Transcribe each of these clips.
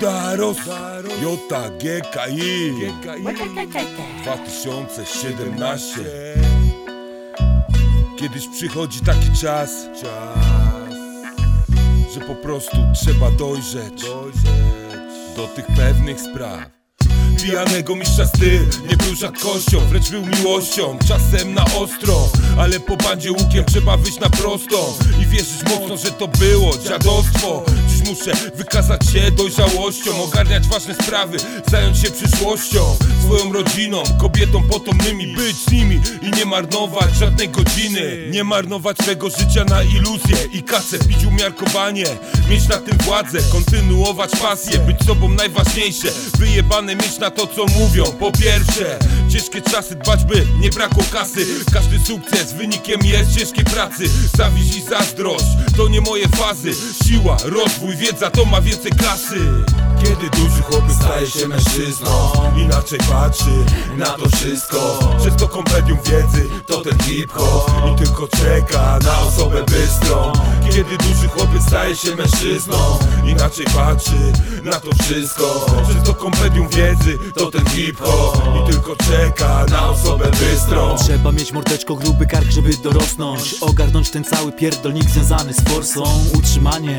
Daros JGKI 2017 Kiedyś przychodzi taki czas Że po prostu trzeba dojrzeć Do tych pewnych spraw. Pijanego mistrza styl nie był rzadkością, wrecz był miłością Czasem na ostro, ale po bandzie łukiem trzeba wyjść na prostą I wierzyć mocno, że to było dziadostwo muszę wykazać się dojrzałością Ogarniać ważne sprawy, zająć się przyszłością Swoją rodziną, kobietą potomnymi Być z nimi i nie marnować żadnej godziny. Nie marnować swego życia na iluzję i kasę Pić umiarkowanie, mieć na tym władzę Kontynuować pasję, być sobą najważniejsze. Wyjebane mieć na to co mówią. Po pierwsze, ciężkie czasy dbać by nie brakło kasy. Każdy sukces wynikiem jest ciężkiej pracy. Zawiść i zazdrość, to nie moje fazy. Siła, rozwój, wiedza to ma więcej klasy. Kiedy duży chłopiec staje się mężczyzną Inaczej patrzy na to wszystko. Przez to kompendium wiedzy to ten hip-hop. I tylko czeka na osobę bystrą. Kiedy duży chłopiec staje się mężczyzną Inaczej patrzy na to wszystko. Przez to kompendium wiedzy to ten hip-hop. I tylko czeka na osobę bystrą. Trzeba mieć mordeczko, gruby kark, żeby dorosnąć. Ogarnąć ten cały pierdolnik związany z forsą Utrzymaniem,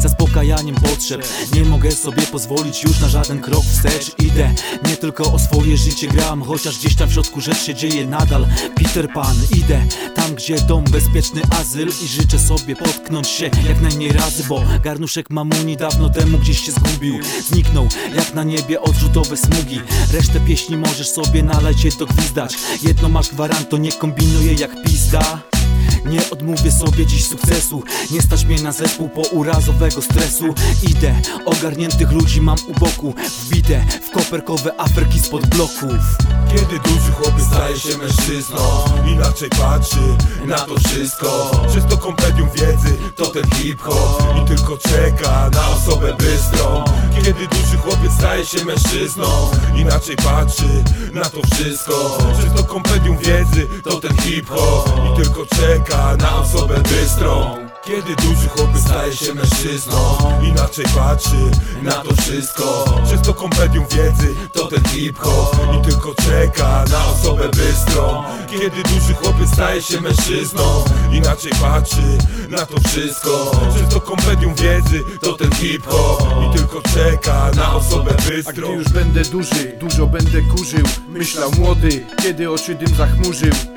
zaspokajaniem potrzeb. Nie mogę sobie pozwolić już na żaden krok wstecz. Idę, nie tylko o swoje życie gram Chociaż gdzieś tam w środku rzecz się dzieje nadal. Peter Pan, idę tam gdzie dom, bezpieczny azyl I życzę sobie potknąć się jak najmniej razy Bo garnuszek mamuni dawno temu gdzieś się zgubił. Zniknął jak na niebie odrzutowe smugi. Resztę pieśni możesz sobie nalać je dogwizdać Jedno masz gwarant, to nie kombinuję jak pizda nie odmówię sobie dziś sukcesu. Nie stać mnie na zespół pourazowego stresu. Idę, ogarniętych ludzi mam u boku. Wbite w koperkowe aferki spod bloków. Kiedy duży chłopiec staje się mężczyzną Inaczej patrzy na to wszystko. Przez to kompendium wiedzy to ten hip-hop I tylko czeka na osobę bystrą. Kiedy duży chłopiec staje się mężczyzną Inaczej patrzy na to wszystko. Przez to kompendium wiedzy to ten hip-hop I tylko czeka na osobę bystrą. Kiedy duży chłopiec staje się mężczyzną Inaczej patrzy na to wszystko. Przez to kompendium wiedzy to ten hip-hop I tylko czeka na osobę bystrą Kiedy duży chłopiec staje się mężczyzną. Inaczej patrzy na to wszystko. Przez to kompendium wiedzy to ten hip-hop. I tylko czeka na osobę A bystrą gdy już będę duży, dużo będę kurzył. Myślał młody, kiedy oczy dym zachmurzył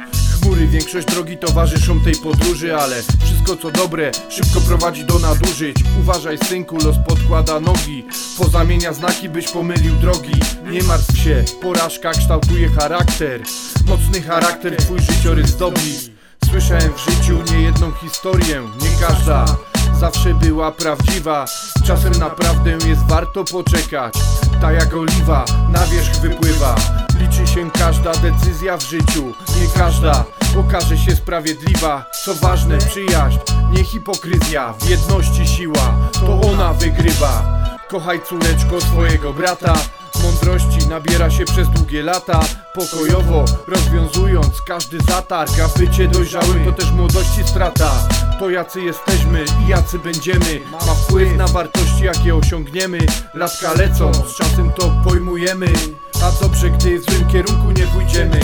Większość drogi towarzyszą tej podróży Ale wszystko co dobre, szybko prowadzi do nadużyć. Uważaj synku, los podkłada nogi. Pozamienia znaki, byś pomylił drogi. Nie martw się, porażka kształtuje charakter. Mocny charakter twój życiorys zdobi Słyszałem w życiu niejedną historię, nie każda zawsze była prawdziwa. Czasem naprawdę jest warto poczekać. Ta jak oliwa na wierzch wypływa. Liczy się każda decyzja w życiu. Nie każda okaże się sprawiedliwa. Co ważne przyjaźń, nie hipokryzja. W jedności siła, to ona wygrywa. Kochaj córeczko swojego brata Mądrości nabiera się przez długie lata. Pokojowo rozwiązując każdy zatarg A bycie dojrzałym to też młodości strata. To jacy jesteśmy i jacy będziemy. Ma wpływ na wartości jakie osiągniemy. Latka lecą, z czasem to pojmujemy. A dobrze gdy w złym kierunku nie pójdziemy